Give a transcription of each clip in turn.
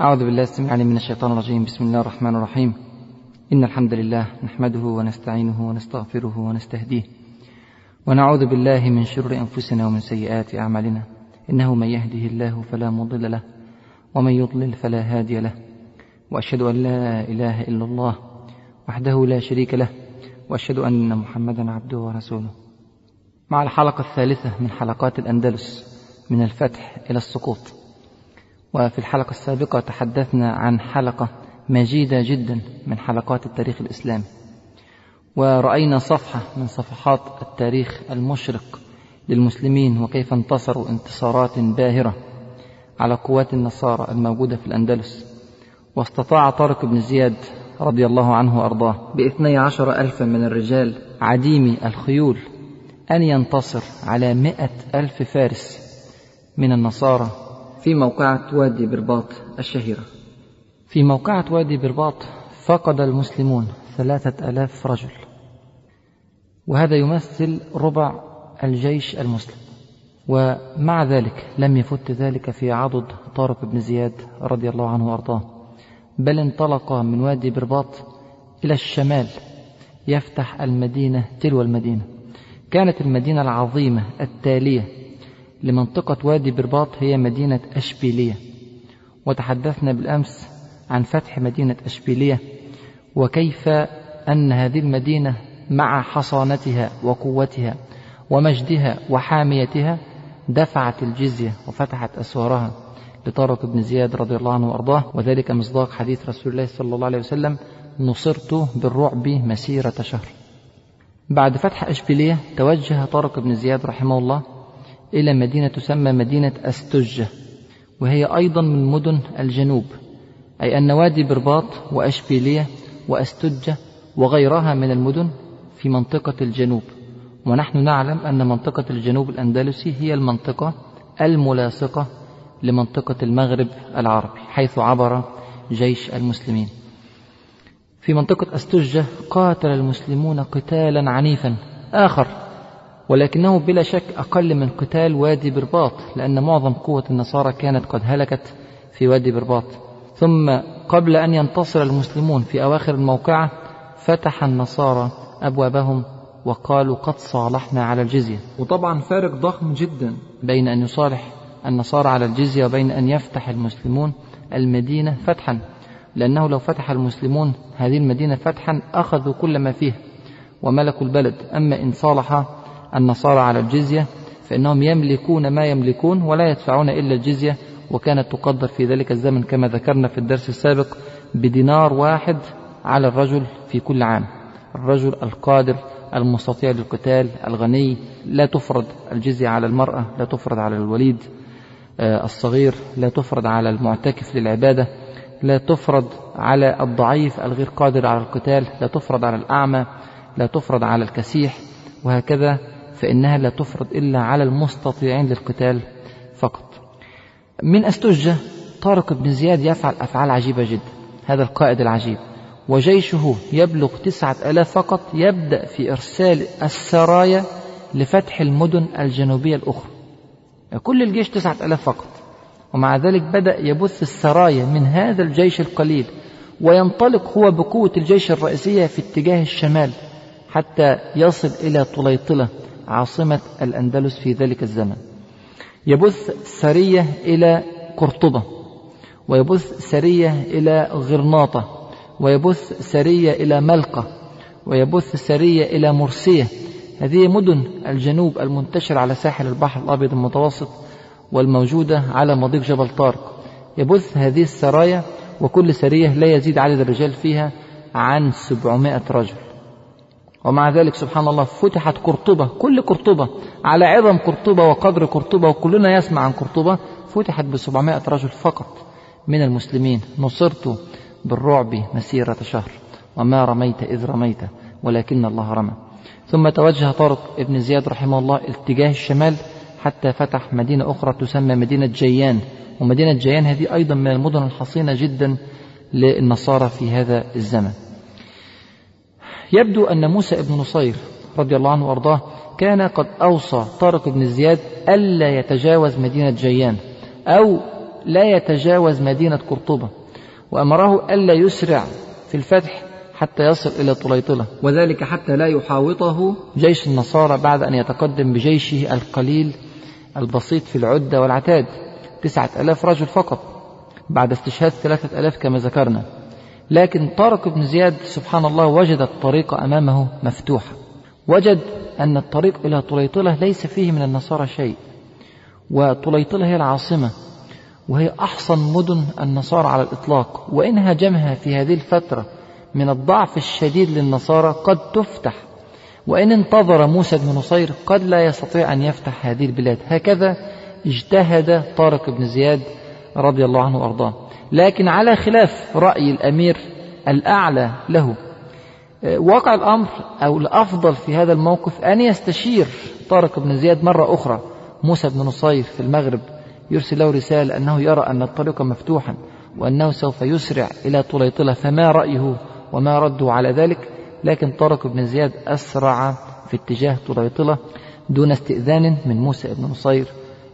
أعوذ بالله السميع العليم من الشيطان الرجيم. بسم الله الرحمن الرحيم. إن الحمد لله نحمده ونستعينه ونستغفره ونستهديه ونعوذ بالله من شرور أنفسنا ومن سيئات أعمالنا. إنه من يهده الله فلا مضل له ومن يضلل فلا هادي له. وأشهد أن لا إله إلا الله وحده لا شريك له وأشهد أن محمدا عبده ورسوله. مع الحلقة الثالثة من حلقات الأندلس من الفتح إلى السقوط. وفي الحلقة السابقة تحدثنا عن حلقة مجيدة جدا من حلقات التاريخ الإسلامي. ورأينا صفحة من صفحات التاريخ المشرق للمسلمين وكيف انتصروا انتصارات باهرة على قوات النصارى الموجودة في الأندلس. واستطاع طارق بن زياد رضي الله عنه وأرضاه باثني عشر ألفا من الرجال عديمي الخيول أن ينتصر على مئة ألف فارس من النصارى في موقعة وادي برباط الشهيرة. في موقعة وادي برباط فقد المسلمون ثلاثة ألاف رجل. وهذا يمثل ربع الجيش المسلم. ومع ذلك لم يفت ذلك في عضد طارق بن زياد رضي الله عنه وأرضاه. بل انطلق من وادي برباط إلى الشمال يفتح المدينة تلو المدينة. كانت المدينة العظيمة التالية لمنطقة وادي برباط هي مدينة أشبيلية. وتحدثنا بالأمس عن فتح مدينة أشبيلية وكيف أن هذه المدينة مع حصانتها وقوتها ومجدها وحاميتها دفعت الجزية وفتحت أسوارها. لطارق بن زياد رضي الله عنه وأرضاه. وذلك مصداق حديث رسول الله صلى الله عليه وسلم نصرت بالرعب مسيرة شهر. بعد فتح أشبيلية توجه طارق بن زياد رحمه الله إلى مدينة تسمى مدينة أستجة وهي أيضا من مدن الجنوب أي أن وادي برباط وأشبيلية وأستجة وغيرها من المدن في منطقة الجنوب. ونحن نعلم أن منطقة الجنوب الأندلسي هي المنطقة الملاصقة لمنطقة المغرب العربي حيث عبر جيش المسلمين. في منطقة أستجة قاتل المسلمون قتالا عنيفا. آخر ولكنه بلا شك أقل من قتال وادي برباط لأن معظم قوة النصارى كانت قد هلكت في وادي برباط. ثم قبل أن ينتصر المسلمون في أواخر الموقعة فتح النصارى أبوابهم وقالوا قد صالحنا على الجزية. وطبعا فارق ضخم جدا. بين أن يصالح النصارى على الجزية وبين أن يفتح المسلمون المدينة فتحا. لأنه لو فتح المسلمون هذه المدينة فتحا أخذوا كل ما فيها وملكوا البلد. أما إن صالح النصارى على الجزية فإنهم يملكون ما يملكون ولا يدفعون إلا الجزية وكانت تقدر في ذلك الزمن كما ذكرنا في الدرس السابق بدينار واحد على الرجل في كل عام. الرجل القادر المستطيع للقتال الغني لا تفرض الجزية على المرأة لا تفرض على الوليد الصغير لا تفرض على المعتكف للعبادة لا تفرض على الضعيف الغير قادر على القتال لا تفرض على الأعمى لا تفرض على الكسيح وهكذا فإنها لا تفرض إلا على المستطيعين للقتال فقط. من أستجة طارق بن زياد يفعل أفعال عجيبة جدا هذا القائد العجيب. وجيشه يبلغ تسعة ألاف فقط يبدأ في إرسال السرايا لفتح المدن الجنوبية الأخرى. كل الجيش تسعة ألاف فقط. ومع ذلك بدأ يبث السرايا من هذا الجيش القليل وينطلق هو بقوة الجيش الرئيسية في اتجاه الشمال حتى يصل إلى طليطلة. عاصمة الأندلس في ذلك الزمن. يبث سرية إلى قرطبة ويبث سرية إلى غرناطة ويبث سرية إلى ملقة ويبث سرية إلى مرسية. هذه مدن الجنوب المنتشرة على ساحل البحر الأبيض المتوسط والموجودة على مضيق جبل طارق. يبث هذه السرايا وكل سرية لا يزيد عدد الرجال فيها عن 700 رجل. ومع ذلك سبحان الله فتحت قرطبة كل قرطبة على عظم قرطبة وقدر قرطبة وكلنا يسمع عن قرطبة فتحت ب 700 رجل فقط من المسلمين. نصرت بالرعب مسيرة شهر وما رميت إذ رميت ولكن الله رمى. ثم توجه طارق بن زياد رحمه الله اتجاه الشمال حتى فتح مدينة أخرى تسمى مدينة جيان. ومدينة جيان هذه أيضا من المدن الحصينة جدا للنصارى في هذا الزمن. يبدو أن موسى بن نصير رضي الله عنه وأرضاه كان قد أوصى طارق بن زياد ألا يتجاوز مدينة جيان أو لا يتجاوز مدينة قرطبة وأمره ألا يسرع في الفتح حتى يصل إلى طليطلة وذلك حتى لا يحاوطه جيش النصارى بعد أن يتقدم بجيشه القليل البسيط في العدة والعتاد تسعة ألاف رجل فقط بعد استشهاد ثلاثة ألاف كما ذكرنا. لكن طارق بن زياد سبحان الله وجد الطريق أمامه مفتوحة وجد أن الطريق إلى طليطلة ليس فيه من النصارى شيء وطليطلة هي العاصمة وهي أحصن مدن النصارى على الإطلاق وإن هاجمها في هذه الفترة من الضعف الشديد للنصارى قد تفتح. وإن انتظر موسى بن نصير قد لا يستطيع أن يفتح هذه البلاد. هكذا اجتهد طارق بن زياد رضي الله عنه وأرضاه. لكن على خلاف رأي الأمير الأعلى له. واقع الأمر أو الأفضل في هذا الموقف أن يستشير طارق بن زياد مرة أخرى. موسى بن نصير في المغرب يرسل له رسالة أنه يرى أن الطريق مفتوحا وأنه سوف يسرع إلى طليطلة فما رأيه وما رده على ذلك. لكن طارق بن زياد أسرع في اتجاه طليطلة دون استئذان من موسى بن نصير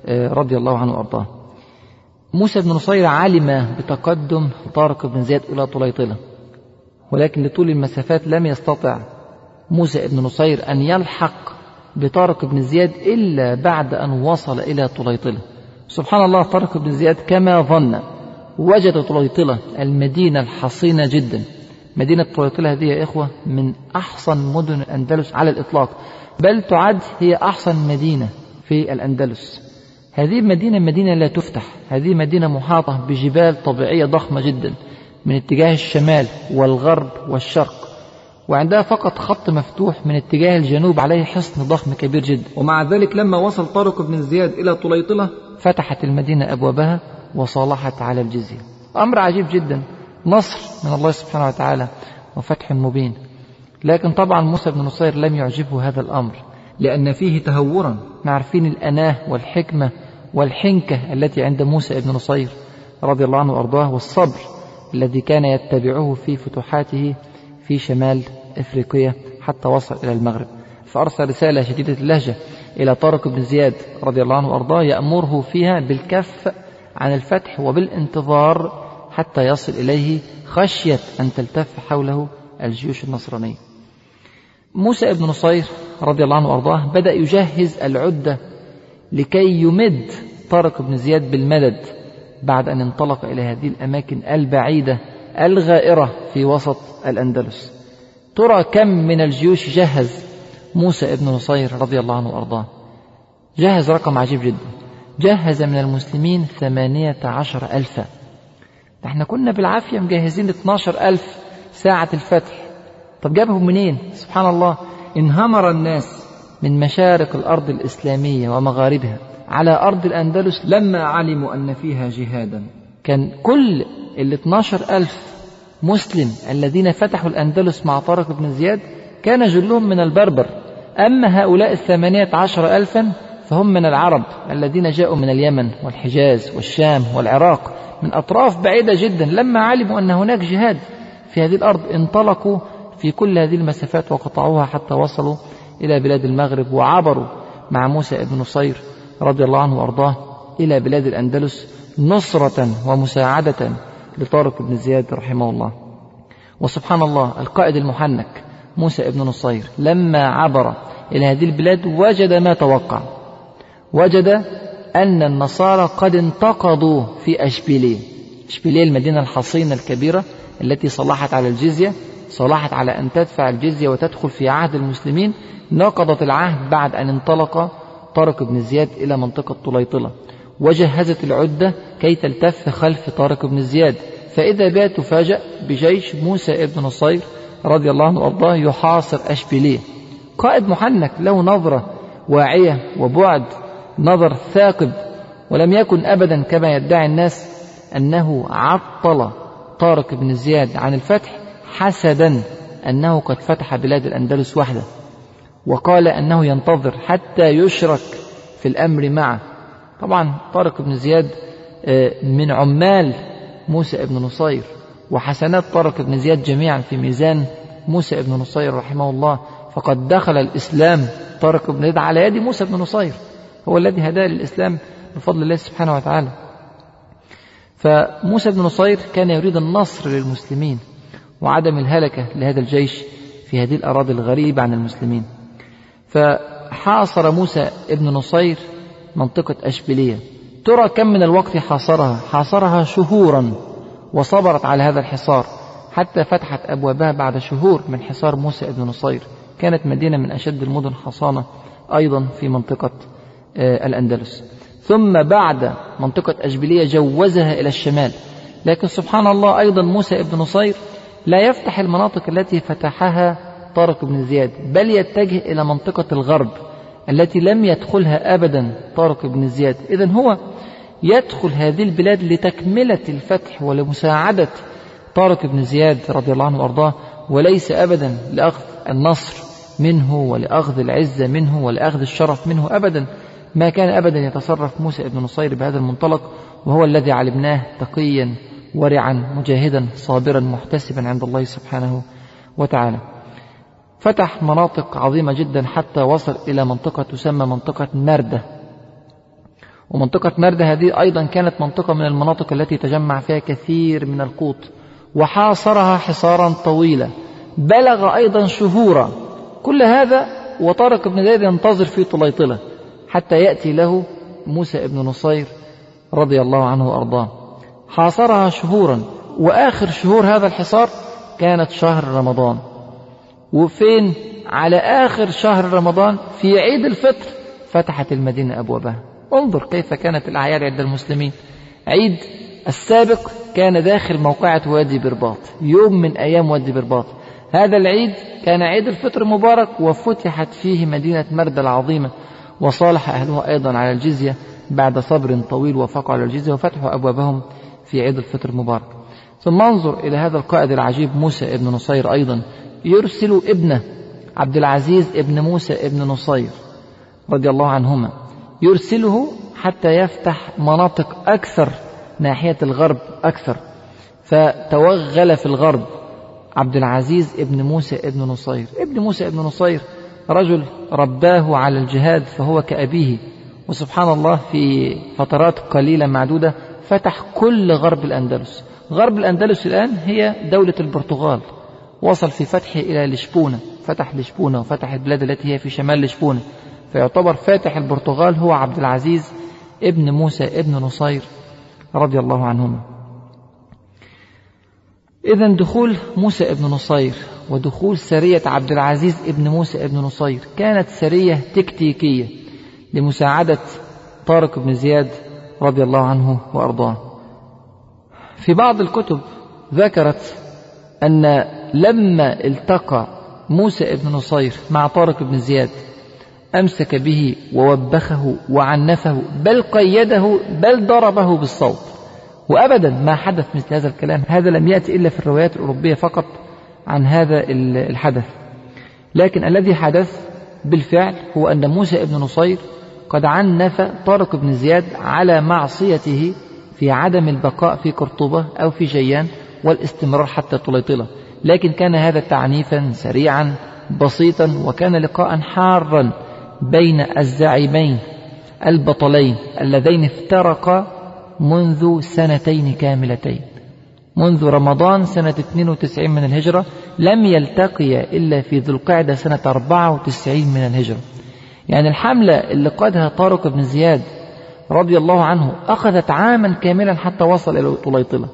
رضي الله عنه وأرضاه. موسى بن نصير علم بتقدم طارق بن زياد إلى طليطلة ولكن لطول المسافات لم يستطع موسى بن نصير أن يلحق بطارق بن زياد إلا بعد أن وصل إلى طليطلة. سبحان الله طارق بن زياد كما ظن وجد طليطلة المدينة الحصينة جدا. مدينة طليطلة هذه يا إخوة من أحسن مدن الأندلس على الإطلاق بل تعد هي أحسن مدينة في الأندلس. هذه المدينة مدينة لا تفتح. هذه مدينة محاطة بجبال طبيعية ضخمة جدا من اتجاه الشمال والغرب والشرق وعندها فقط خط مفتوح من اتجاه الجنوب عليه حصن ضخم كبير جدا. ومع ذلك لما وصل طارق بن زياد إلى طليطلة فتحت المدينة أبوابها وصالحت على الجزية. أمر عجيب جدا. نصر من الله سبحانه وتعالى وفتح مبين. لكن طبعا موسى بن نصير لم يعجبه هذا الأمر. لأن فيه تهورا. عارفين الأناه والحكمة والحنكة التي عند موسى بن نصير رضي الله عنه وأرضاه والصبر الذي كان يتبعه في فتوحاته في شمال إفريقيا حتى وصل إلى المغرب. فأرسل رسالة شديدة اللهجة إلى طارق بن زياد رضي الله عنه وأرضاه يأمره فيها بالكف عن الفتح وبالانتظار حتى يصل إليه خشية أن تلتف حوله الجيوش النصرانية. موسى بن نصير رضي الله عنه وأرضاه بدأ يجهز العدة لكي يمد طارق بن زياد بالمدد بعد أن انطلق إلى هذه الأماكن البعيدة الغائرة في وسط الأندلس. ترى كم من الجيوش جهز موسى بن نصير رضي الله عنه وأرضاه. جهز رقم عجيب جدا. جهز من المسلمين ثمانية عشر ألفا. إحنا كنا بالعافية مجهزين 12 ألف ساعة الفتح. طب جابهم منين؟ سبحان الله. انهمر الناس من مشارق الأرض الإسلامية ومغاربها على أرض الأندلس لما علموا أن فيها جهادا. كان كل ال 12 ألف مسلم الذين فتحوا الأندلس مع طارق بن زياد كان جلهم من البربر. أما هؤلاء الثمانية عشر ألفا فهم من العرب الذين جاءوا من اليمن والحجاز والشام والعراق من أطراف بعيدة جدا لما علموا أن هناك جهاد في هذه الأرض. انطلقوا في كل هذه المسافات وقطعوها حتى وصلوا إلى بلاد المغرب وعبروا مع موسى بن نصير رضي الله عنه وأرضاه إلى بلاد الأندلس نصرة ومساعدة لطارق بن زياد رحمه الله. وسبحان الله القائد المحنك موسى بن نصير لما عبر إلى هذه البلاد وجد ما توقع. وجد أن النصارى قد انتقضوا في أشبيلية. أشبيلية المدينة الحصينة الكبيرة التي صلحت على الجزية صلحت على أن تدفع الجزية وتدخل في عهد المسلمين. نقضت العهد بعد أن انطلق طارق بن زياد إلى منطقة طليطلة. وجهزت العدة كي تلتف خلف طارق بن زياد. فإذا بها تفاجأ بجيش موسى ابن نصير رضي الله عنه وأرضاه يحاصر أشبيلية. قائد محنك له نظرة واعية وبعد نظر ثاقب ولم يكن أبدا كما يدعي الناس أنه عطل طارق بن زياد عن الفتح. حسدا أنه قد فتح بلاد الأندلس وحده وقال أنه ينتظر حتى يشرك في الأمر معه. طبعا طارق بن زياد من عمال موسى بن نصير وحسنات طارق بن زياد جميعا في ميزان موسى بن نصير رحمه الله. فقد دخل الإسلام طارق بن زياد على يد موسى بن نصير هو الذي هداه للإسلام بفضل الله سبحانه وتعالى. فموسى بن نصير كان يريد النصر للمسلمين وعدم الهلكة لهذا الجيش في هذه الأراضي الغريبة عن المسلمين. فحاصر موسى بن نصير منطقة أشبيلية. ترى كم من الوقت حاصرها؟ حاصرها شهورا وصبرت على هذا الحصار حتى فتحت أبوابها بعد شهور من حصار موسى بن نصير. كانت مدينة من أشد المدن حصانة أيضا في منطقة الأندلس. ثم بعد منطقة أشبيلية جوزها إلى الشمال. لكن سبحان الله أيضا موسى بن نصير لا يفتح المناطق التي فتحها طارق بن زياد بل يتجه إلى منطقة الغرب التي لم يدخلها أبدا طارق بن زياد. إذا هو يدخل هذه البلاد لتكملة الفتح ولمساعدة طارق بن زياد رضي الله عنه وأرضاه وليس أبدا لأخذ النصر منه ولأخذ العزة منه ولأخذ الشرف منه أبدا. ما كان أبدا يتصرف موسى بن نصير بهذا المنطلق وهو الذي علمناه تقيا ورعا مجاهدا صابرا محتسبا عند الله سبحانه وتعالى. فتح مناطق عظيمة جدا حتى وصل إلى منطقة تسمى منطقة مردة ومنطقة مردة هذه أيضا كانت منطقة من المناطق التي تجمع فيها كثير من القوت. وحاصرها حصارا طويلا. بلغ أيضا شهورا. كل هذا وطارق بن زيد ينتظر في طليطلة حتى يأتي له موسى بن نصير رضي الله عنه وأرضاه. حاصرها شهورا. وآخر شهور هذا الحصار كانت شهر رمضان. وفين؟ على آخر شهر رمضان في عيد الفطر فتحت المدينة أبوابها. انظر كيف كانت الأعياد عند المسلمين. عيد السابق كان داخل موقعة وادي برباط. يوم من أيام وادي برباط. هذا العيد كان عيد الفطر مبارك وفتحت فيه مدينة مرد العظيمة. وصالح أهلها أيضا على الجزية بعد صبر طويل وافقوا على الجزية وفتحوا أبوابهم. في عيد الفطر المبارك. ثم انظر إلى هذا القائد العجيب موسى ابن نصير أيضا. يرسل ابنه عبد العزيز ابن موسى ابن نصير رضي الله عنهما. يرسله حتى يفتح مناطق أكثر ناحية الغرب أكثر. فتوغل في الغرب عبد العزيز ابن موسى ابن نصير. ابن موسى ابن نصير رجل رباه على الجهاد فهو كأبيه. وسبحان الله في فترات قليلة معدودة فتح كل غرب الأندلس. غرب الأندلس الآن هي دولة البرتغال. وصل في فتحه إلى لشبونة. فتح لشبونة وفتح البلاد التي هي في شمال لشبونة. فيعتبر فاتح البرتغال هو عبد العزيز ابن موسى ابن نصير رضي الله عنهما. إذا دخول موسى ابن نصير ودخول سرية عبد العزيز ابن موسى ابن نصير كانت سرية تكتيكية لمساعدة طارق بن زياد رضي الله عنه وأرضاه. في بعض الكتب ذكرت أن لما التقى موسى ابن نصير مع طارق بن زياد أمسك به ووبخه وعنفه بل قيده بل ضربه بالصوت. وأبدا ما حدث مثل هذا الكلام هذا لم يأتي إلا في الروايات الأوروبية فقط عن هذا الحدث. لكن الذي حدث بالفعل هو أن موسى ابن نصير قد عنف طارق بن زياد على معصيته في عدم البقاء في قرطبة أو في جيان والاستمرار حتى طليطلة. لكن كان هذا تعنيفا سريعا بسيطا وكان لقاء حارا بين الزعيمين البطلين اللذين افترقا منذ سنتين كاملتين. منذ رمضان سنة 92 من الهجرة لم يلتقيا إلا في ذو القعدة سنة 94 من الهجرة. يعني الحملة اللي قادها طارق بن زياد رضي الله عنه أخذت عاما كاملا حتى وصل إلى طليطلة.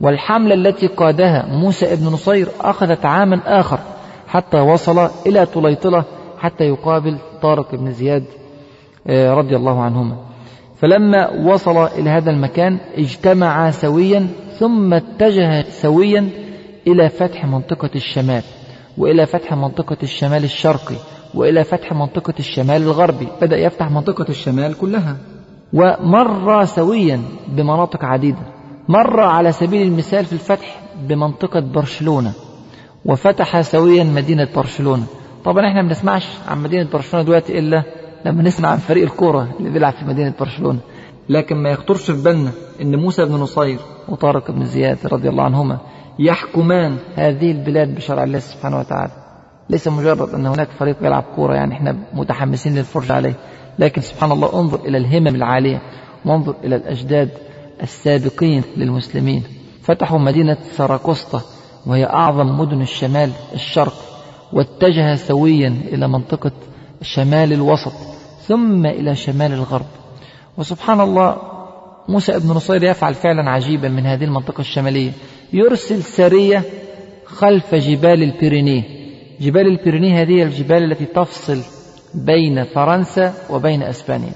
والحملة التي قادها موسى بن نصير أخذت عاما آخر حتى وصل إلى طليطلة حتى يقابل طارق بن زياد رضي الله عنهما. فلما وصل إلى هذا المكان اجتمعا سويا ثم اتجه سويا إلى فتح منطقة الشمال وإلى فتح منطقة الشمال الشرقي. وإلى فتح منطقة الشمال الغربي. بدأ يفتح منطقة الشمال كلها. ومر سويا بمناطق عديدة. مر على سبيل المثال في الفتح بمنطقة برشلونة. وفتح سويا مدينة برشلونة. طبعا إحنا ما بنسمعش عن مدينة برشلونة دلوقتي إلا لما نسمع عن فريق الكورة اللي بيلعب في مدينة برشلونة. لكن ما يخطرش في بالنا إن موسى بن نصير وطارق بن زياد رضي الله عنهما يحكمان هذه البلاد بشرع الله سبحانه وتعالى. ليس مجرد أن هناك فريق يلعب كورة يعني إحنا متحمسين للفرجة عليه. لكن سبحان الله انظر إلى الهمم العالية وانظر إلى الأجداد السابقين للمسلمين. فتحوا مدينة ساراكوستا وهي أعظم مدن الشمال الشرق واتجه سويا إلى منطقة شمال الوسط ثم إلى شمال الغرب. وسبحان الله موسى ابن نصير يفعل فعلا عجيبا من هذه المنطقة الشمالية. يرسل سرية خلف جبال البيرينيه. جبال البيرينيه هذه الجبال التي تفصل بين فرنسا وبين إسبانيا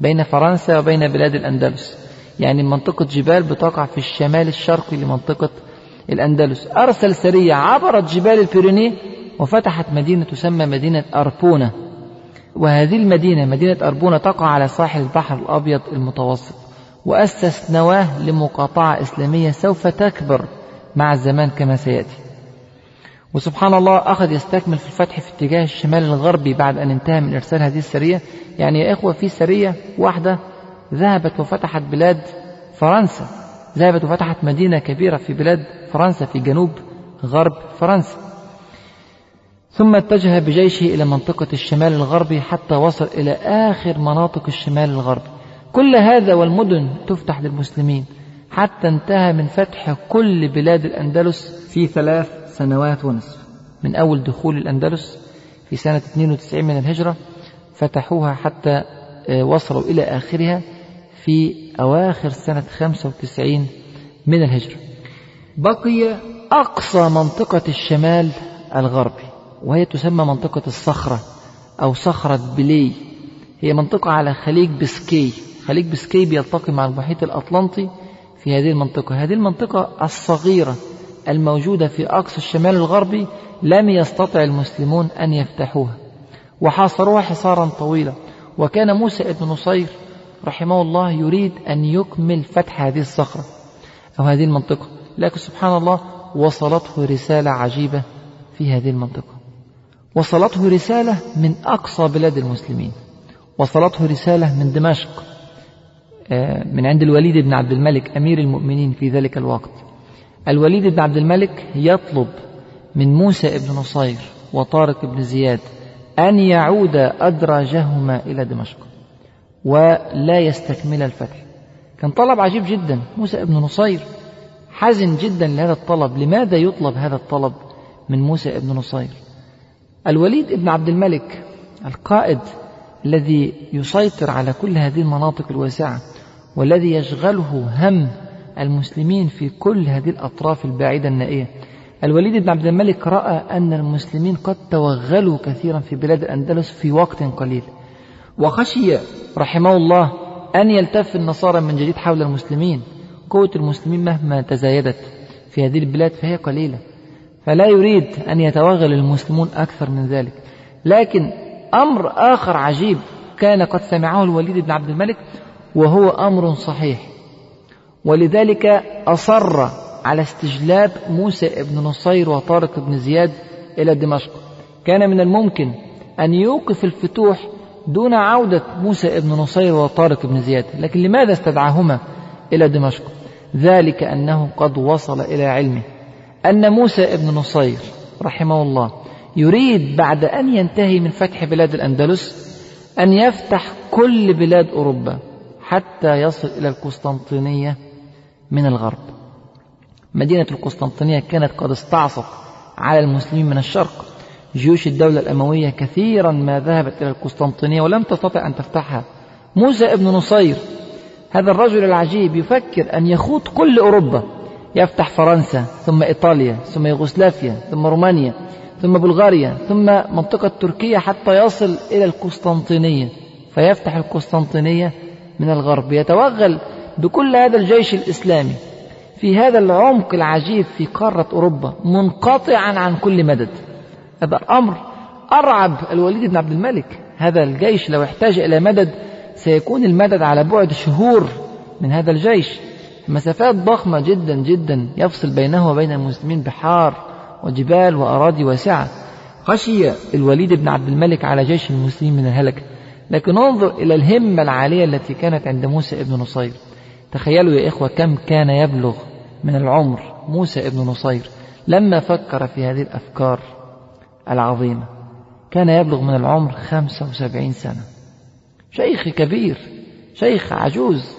بين فرنسا وبين بلاد الأندلس. يعني منطقة جبال بتقع في الشمال الشرقي لمنطقة الأندلس. أرسل سرية عبرت جبال البيرينيه وفتحت مدينة تسمى مدينة أربونة. وهذه المدينة مدينة أربونة تقع على ساحل البحر الأبيض المتوسط وأسس نواة لمقاطعة إسلامية سوف تكبر مع الزمان كما سيأتي. وسبحان الله أخذ يستكمل في الفتح في اتجاه الشمال الغربي بعد أن انتهى من إرسال هذه السرية. يعني يا إخوة في سرية واحدة ذهبت وفتحت بلاد فرنسا. ذهبت وفتحت مدينة كبيرة في بلاد فرنسا في جنوب غرب فرنسا. ثم اتجه بجيشه إلى منطقة الشمال الغربي حتى وصل إلى آخر مناطق الشمال الغربي. كل هذا والمدن تفتح للمسلمين. حتى انتهى من فتح كل بلاد الأندلس في ثلاث سنوات ونصف. من أول دخول الأندلس في سنة 92 من الهجرة فتحوها حتى وصلوا إلى آخرها في أواخر سنة 95 من الهجرة. بقي أقصى منطقة الشمال الغربي وهي تسمى منطقة الصخرة أو صخرة بلي. هي منطقة على خليج بسكي خليج بسكي بيلتقي مع المحيط الأطلنطي في هذه المنطقة. هذه المنطقة الصغيرة الموجودة في أقصى الشمال الغربي لم يستطع المسلمون أن يفتحوها. وحاصروها حصارا طويلا وكان موسى ابن نصير رحمه الله يريد أن يكمل فتح هذه الصخرة أو هذه المنطقة. لكن سبحان الله وصلته رسالة عجيبة في هذه المنطقة. وصلته رسالة من أقصى بلاد المسلمين. وصلته رسالة من دمشق من عند الوليد بن عبد الملك أمير المؤمنين في ذلك الوقت. الوليد بن عبد الملك يطلب من موسى بن نصير وطارق بن زياد أن يعود أدراجهما إلى دمشق ولا يستكمل الفتح. كان طلب عجيب جدا. موسى بن نصير حزن جدا لهذا الطلب. لماذا يطلب هذا الطلب من موسى بن نصير؟ الوليد بن عبد الملك القائد الذي يسيطر على كل هذه المناطق الواسعة والذي يشغله هم المسلمين في كل هذه الأطراف البعيدة النائية. الوليد بن عبد الملك رأى أن المسلمين قد توغلوا كثيرا في بلاد الأندلس في وقت قليل. وخشي رحمه الله أن يلتف النصارى من جديد حول المسلمين. قوة المسلمين مهما تزايدت في هذه البلاد فهي قليلة. فلا يريد أن يتوغل المسلمون أكثر من ذلك. لكن أمر آخر عجيب كان قد سمعه الوليد بن عبد الملك وهو أمر صحيح. ولذلك أصر على استجلاب موسى بن نصير وطارق بن زياد إلى دمشق. كان من الممكن أن يوقف الفتوح دون عودة موسى بن نصير وطارق بن زياد. لكن لماذا استدعاهما إلى دمشق؟ ذلك أنه قد وصل إلى علمه أن موسى بن نصير رحمه الله يريد بعد أن ينتهي من فتح بلاد الأندلس أن يفتح كل بلاد أوروبا حتى يصل إلى القسطنطينية من الغرب. مدينة القسطنطينية كانت قد استعصت على المسلمين من الشرق. جيوش الدولة الأموية كثيرا ما ذهبت إلى القسطنطينية ولم تستطع أن تفتحها. موسى ابن نصير هذا الرجل العجيب يفكر أن يخوض كل أوروبا. يفتح فرنسا ثم إيطاليا ثم يوغوسلافيا ثم رومانيا ثم بلغاريا ثم منطقة تركيا حتى يصل إلى القسطنطينية. فيفتح القسطنطينية من الغرب. يتوغل بكل هذا الجيش الإسلامي في هذا العمق العجيب في قارة أوروبا منقطعا عن كل مدد. هذا أمر أرعب الوليد بن عبد الملك. هذا الجيش لو احتاج إلى مدد سيكون المدد على بعد شهور من هذا الجيش. مسافات ضخمة جدا جدا يفصل بينه وبين المسلمين بحار وجبال وأراضي واسعة. خشي الوليد بن عبد الملك على جيش المسلمين من الهلكة لكن انظر إلى الهمة العالية التي كانت عند موسى بن نصير. تخيلوا يا إخوة كم كان يبلغ من العمر موسى بن نصير لما فكر في هذه الأفكار العظيمة. كان يبلغ من العمر خمسة وسبعين سنة. شيخ كبير شيخ عجوز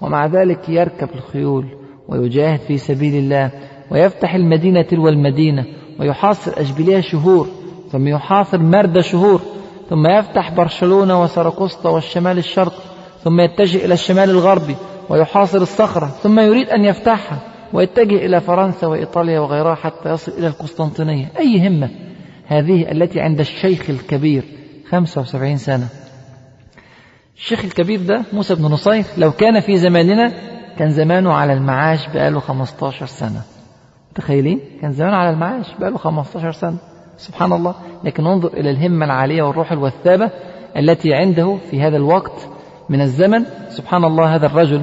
ومع ذلك يركب الخيول ويجاهد في سبيل الله ويفتح المدينة تلو المدينة ويحاصر أشبيلية شهور ثم يحاصر مردة شهور ثم يفتح برشلونة وسرقسطة والشمال الشرقي ثم يتجه إلى الشمال الغربي ويحاصر الصخرة ثم يريد أن يفتحها ويتجه إلى فرنسا وإيطاليا وغيرها حتى يصل إلى القسطنطينية. أي همة هذه التي عند الشيخ الكبير 75 سنة. الشيخ الكبير ده موسى بن نصير لو كان في زماننا كان زمانه على المعاش بقاله 15 سنة. متخيلين؟ كان زمانه على المعاش بقاله 15 سنة. سبحان الله. لكن انظر إلى الهمة العالية والروح الوثابة التي عنده في هذا الوقت من الزمن. سبحان الله هذا الرجل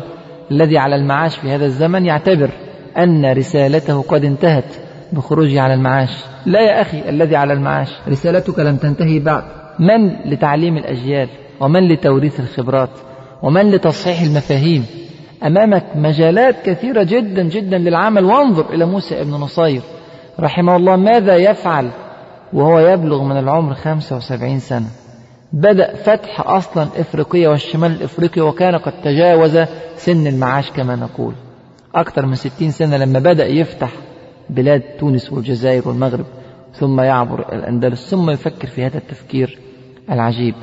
الذي على المعاش في هذا الزمن يعتبر أن رسالته قد انتهت بخروجه على المعاش. لا يا أخي الذي على المعاش رسالتك لم تنتهي بعد. من لتعليم الأجيال ومن لتوريث الخبرات ومن لتصحيح المفاهيم؟ أمامك مجالات كثيرة جدا جدا للعمل. وانظر إلى موسى ابن نصير رحمه الله ماذا يفعل وهو يبلغ من العمر 75 سنة. بدأ فتح أصلا إفريقيا والشمال الإفريقي وكان قد تجاوز سن المعاش كما نقول. أكثر من 60 سنة لما بدأ يفتح بلاد تونس والجزائر والمغرب ثم يعبر الأندلس ثم يفكر في هذا التفكير العجيب.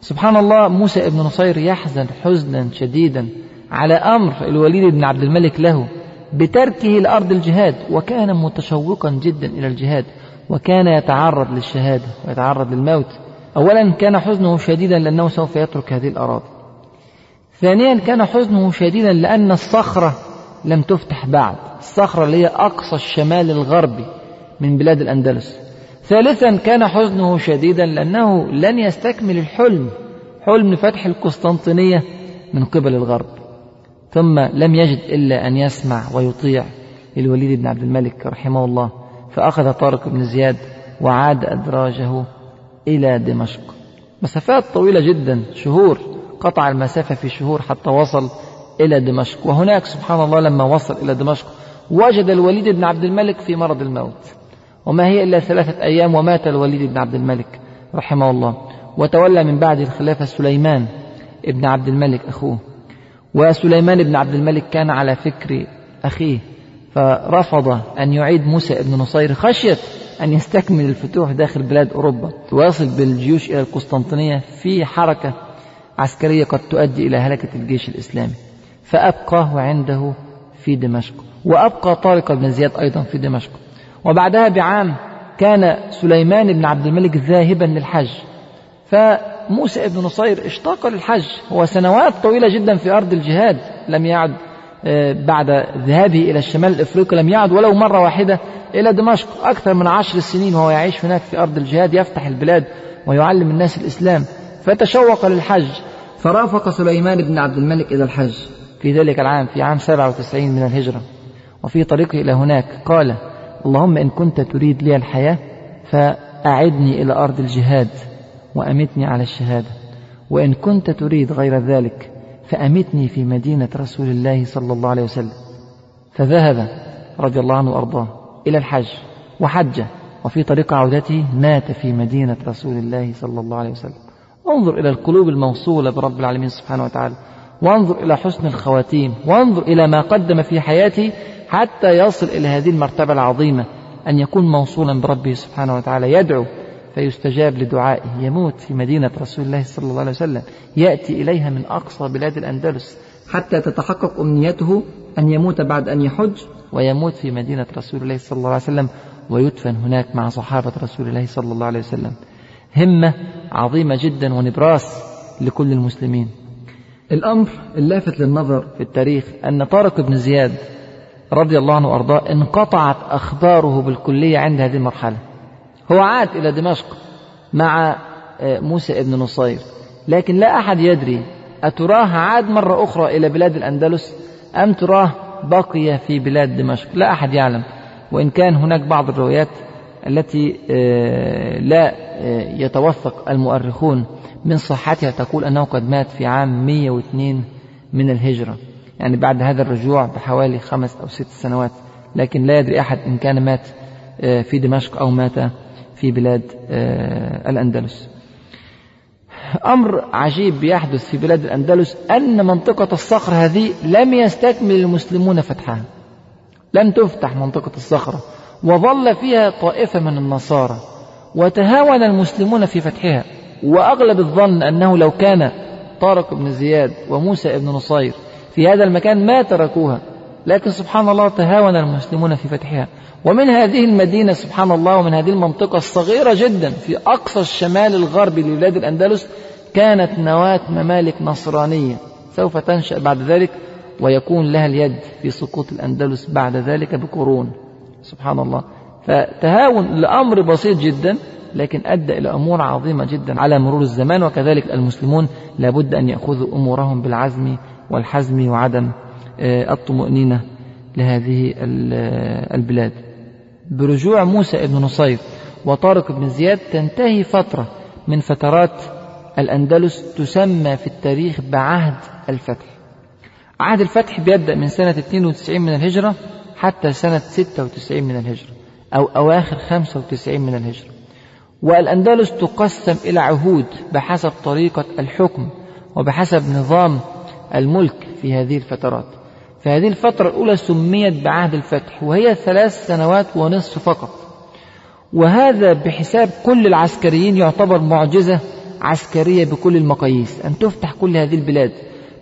سبحان الله موسى ابن نصير يحزن حزنا شديدا على أمر الوليد بن عبد الملك له بتركه لأرض الجهاد وكان متشوقا جدا إلى الجهاد وكان يتعرض للشهادة ويتعرض للموت. أولا كان حزنه شديدا لأنه سوف يترك هذه الأراضي. ثانيا كان حزنه شديدا لأن الصخرة لم تفتح بعد. الصخرة اللي هي أقصى الشمال الغربي من بلاد الأندلس. ثالثا كان حزنه شديدا لأنه لن يستكمل الحلم حلم فتح القسطنطينية من قبل الغرب. ثم لم يجد إلا أن يسمع ويطيع للوليد بن عبد الملك رحمه الله فأخذ طارق بن زياد وعاد أدراجه إلى دمشق. مسافات طويلة جدا شهور. قطع المسافة في شهور حتى وصل إلى دمشق. وهناك سبحان الله لما وصل إلى دمشق وجد الوليد بن عبد الملك في مرض الموت. وما هي إلا ثلاثة أيام ومات الوليد بن عبد الملك رحمه الله. وتولى من بعد الخلافة سليمان ابن عبد الملك أخوه. وسليمان بن عبد الملك كان على فكر أخيه فرفض أن يعيد موسى بن نصير خشية أن يستكمل الفتوح داخل بلاد أوروبا ويصل بالجيوش إلى القسطنطينية في حركة عسكرية قد تؤدي إلى هلكة الجيش الإسلامي. فأبقاه عنده في دمشق وأبقى طارق بن زياد أيضا في دمشق. وبعدها بعام كان سليمان بن عبد الملك ذاهبا للحج. فموسى بن نصير اشتاق للحج هو سنوات طويلة جدا في أرض الجهاد لم يعد بعد ذهابه إلى الشمال الإفريقي لم يعد ولو مرة واحدة إلى دمشق. أكثر من عشر سنين وهو يعيش هناك في أرض الجهاد يفتح البلاد ويعلم الناس الإسلام. فتشوق للحج فرافق سليمان بن عبد الملك إلى الحج. في ذلك العام في عام 97 من الهجرة. وفي طريقه إلى هناك قال اللهم إن كنت تريد لي الحياة فأعدني إلى أرض الجهاد وأمتني على الشهادة. وإن كنت تريد غير ذلك فأمتني في مدينة رسول الله صلى الله عليه وسلم. فذهب رضي الله عنه وأرضاه إلى الحج وحج وفي طريق عودته مات في مدينة رسول الله صلى الله عليه وسلم. انظر إلى القلوب الموصولة برب العالمين سبحانه وتعالى. وانظر إلى حسن الخواتيم. وانظر إلى ما قدم في حياته حتى يصل إلى هذه المرتبة العظيمة أن يكون موصولا بربه سبحانه وتعالى. يدعو فيستجاب لدعائه. يموت في مدينة رسول الله صلى الله عليه وسلم. يأتي إليها من أقصى بلاد الأندلس. حتى تتحقق أمنيته أن يموت بعد أن يحج. ويموت في مدينة رسول الله صلى الله عليه وسلم. ويدفن هناك مع صحابة رسول الله صلى الله عليه وسلم. همة عظيمة جدا ونبراس لكل المسلمين. الأمر اللافت للنظر في التاريخ أن طارق بن زياد رضي الله عنه وأرضاه انقطعت أخباره بالكلية عند هذه المرحلة. هو عاد إلى دمشق مع آه، موسى ابن نصير. لكن لا أحد يدري أتراه عاد مرة أخرى إلى بلاد الأندلس أم تراه بقي في بلاد دمشق؟ لا أحد يعلم. وإن كان هناك بعض الروايات التي آه، لا آه، يتوثق المؤرخون من صحتها تقول أنه قد مات في عام 102 من الهجرة. يعني بعد هذا الرجوع بحوالي خمس أو ست سنوات. لكن لا يدري أحد إن كان مات في دمشق أو مات في بلاد الأندلس. أمر عجيب بيحدث في بلاد الأندلس أن منطقة الصخر هذه لم يستكمل المسلمون فتحها. لم تفتح منطقة الصخرة وظل فيها طائفة من النصارى وتهاون المسلمون في فتحها. وأغلب الظن أنه لو كان طارق بن زياد وموسى بن نصير في هذا المكان ما تركوها. لكن سبحان الله تهاون المسلمون في فتحها. ومن هذه المدينة سبحان الله ومن هذه المنطقة الصغيرة جدا في أقصى الشمال الغربي لبلاد الأندلس كانت نواة ممالك نصرانية. سوف تنشأ بعد ذلك ويكون لها اليد في سقوط الأندلس بعد ذلك بقرون. سبحان الله. فتهاون لأمر بسيط جدا لكن أدى إلى أمور عظيمة جدا على مرور الزمان وكذلك المسلمون لابد أن يأخذوا أمورهم بالعزم والحزم وعدم الطمأنينة لهذه البلاد. برجوع موسى بن نصير وطارق بن زياد تنتهي فترة من فترات الأندلس تسمى في التاريخ بعهد الفتح. عهد الفتح بيبدأ من سنة 92 من الهجرة حتى سنة 96 من الهجرة أو أواخر 95 من الهجرة. والأندلس تقسم إلى عهود بحسب طريقة الحكم وبحسب نظام الملك في هذه الفترات. فهذه الفترة الأولى سميت بعهد الفتح وهي ثلاث سنوات ونصف فقط. وهذا بحساب كل العسكريين يعتبر معجزة عسكرية بكل المقاييس أن تفتح كل هذه البلاد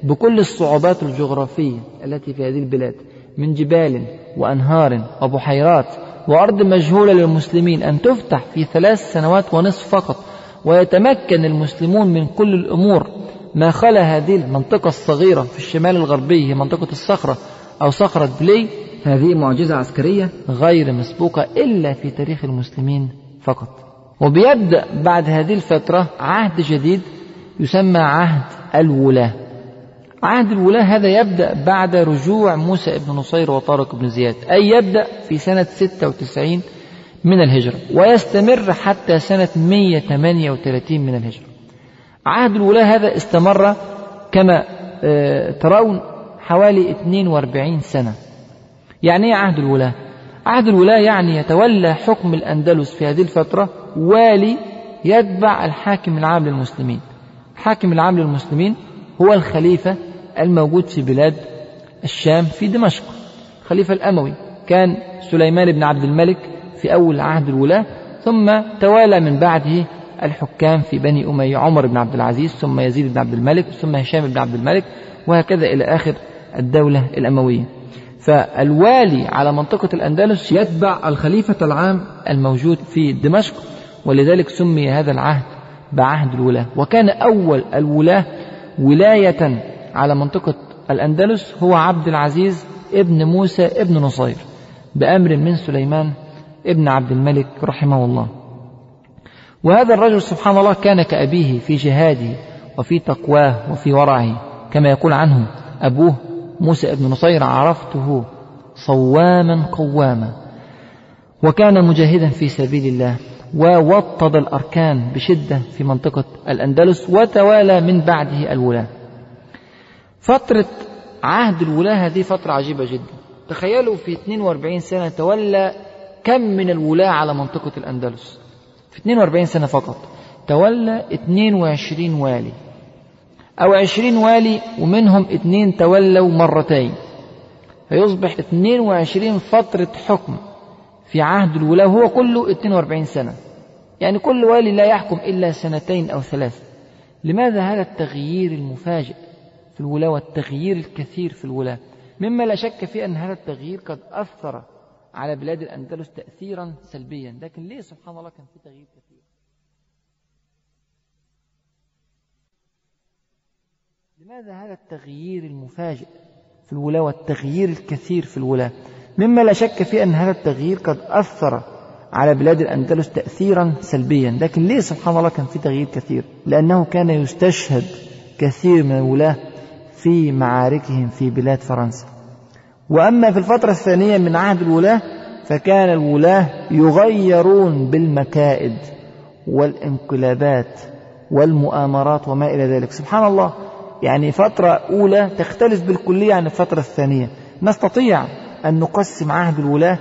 بكل الصعوبات الجغرافية التي في هذه البلاد من جبال وأنهار وبحيرات وأرض مجهولة للمسلمين أن تفتح في ثلاث سنوات ونصف فقط. ويتمكن المسلمون من كل الأمور ما خلا هذه المنطقة الصغيرة في الشمال الغربي هي منطقة الصخرة أو صخرة بلي. هذه معجزة عسكرية؟ غير مسبوقة إلا في تاريخ المسلمين فقط. وبيبدأ بعد هذه الفترة عهد جديد يسمى عهد الولاة. عهد الولاة هذا يبدأ بعد رجوع موسى بن نصير وطارق بن زياد أي يبدأ في سنة 96 من الهجرة ويستمر حتى سنة 138 من الهجرة. عهد الولاة هذا استمر كما ترون حوالي 42 سنة. يعني إيه عهد الولاة؟ عهد الولاة يعني يتولى حكم الأندلس في هذه الفترة والي يتبع الحاكم العام للمسلمين. الحاكم العام للمسلمين هو الخليفة الموجود في بلاد الشام في دمشق. الخليفة الأموي كان سليمان بن عبد الملك في أول عهد الولاة ثم توالى من بعده الحكام في بني أمية عمر بن عبد العزيز ثم يزيد بن عبد الملك ثم هشام بن عبد الملك وهكذا إلى آخر الدولة الأموية. فالوالي على منطقة الأندلس يتبع الخليفة العام الموجود في دمشق ولذلك سمي هذا العهد بعهد الولاة. وكان أول الولاة ولاية على منطقة الأندلس هو عبد العزيز ابن موسى ابن نصير بأمر من سليمان ابن عبد الملك رحمه الله. وهذا الرجل سبحان الله كان كأبيه في جهاده وفي تقواه وفي ورعه كما يقول عنه أبوه موسى ابن نصير عرفته صواما قواما وكان مجاهدا في سبيل الله ووطد الأركان بشدة في منطقة الأندلس وتوالى من بعده الولاة. فترة عهد الولاة هذه فترة عجيبة جدا. تخيلوا في 42 سنة تولى كم من الولاة على منطقة الأندلس. في 42 سنة فقط. تولى 22 والي. أو 20 والي ومنهم اثنين تولوا مرتين. فيصبح 22 فترة حكم في عهد الولاة هو كله 42 سنة. يعني كل والي لا يحكم إلا سنتين أو ثلاث. لماذا هذا التغيير المفاجئ في الولاة والتغيير الكثير في الولاة؟ مما لا شك في أن هذا التغيير قد أثر على بلاد الأندلس تأثيرا سلبيا. لكن ليه؟ سبحان الله كان في تغيير كثير. لماذا هذا التغيير المفاجئ في الولاة والتغيير الكثير في الولاة مما لا شك في أن هذا التغيير قد أثر على بلاد الأندلس تأثيرا سلبيا. لكن ليه؟ سبحان الله كان في تغيير كثير. لأنه كان يستشهد كثير من الولاة في معاركهم في بلاد فرنسا. وأما في الفترة الثانية من عهد الولاة فكان الولاة يغيرون بالمكائد والانقلابات والمؤامرات وما إلى ذلك. سبحان الله يعني فترة أولى تختلف بالكلية عن الفترة الثانية. نستطيع أن نقسم عهد الولاة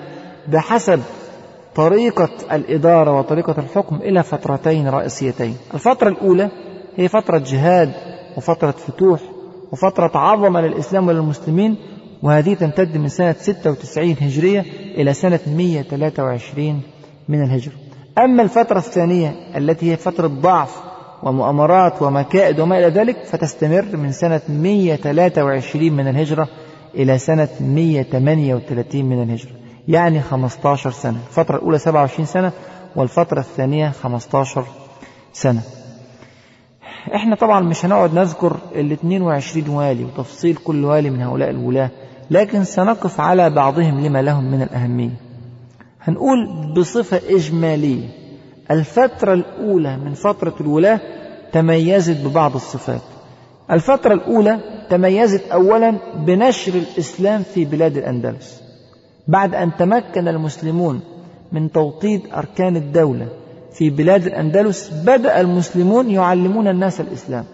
بحسب طريقة الإدارة وطريقة الحكم إلى فترتين رئيسيتين. الفترة الأولى هي فترة جهاد وفترة فتوح وفترة عظمة للإسلام وللمسلمين وهذه تمتد من سنة 96 هجرية إلى سنة 123 من الهجرة. أما الفترة الثانية التي هي فترة ضعف ومؤامرات ومكائد وما إلى ذلك فتستمر من سنة 123 من الهجرة إلى سنة 138 من الهجرة. يعني 15 سنة. الفترة الأولى 27 سنة والفترة الثانية 15 سنة. إحنا طبعا مش هنقعد نذكر ال 22 والي وتفصيل كل والي من هؤلاء الولاة. لكن سنقف على بعضهم لما لهم من الأهمية. هنقول بصفة إجمالية الفترة الأولى من فترة الولاة تميزت ببعض الصفات. الفترة الأولى تميزت أولا بنشر الإسلام في بلاد الأندلس. بعد أن تمكن المسلمون من توطيد أركان الدولة في بلاد الأندلس بدأ المسلمون يعلمون الناس الإسلام.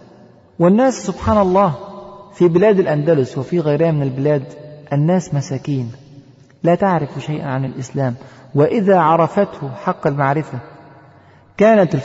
والناس سبحان الله في بلاد الأندلس وفي غيرها من البلاد الناس مساكين. لا تعرف شيئا عن الإسلام. وإذا عرفته حق المعرفة كانت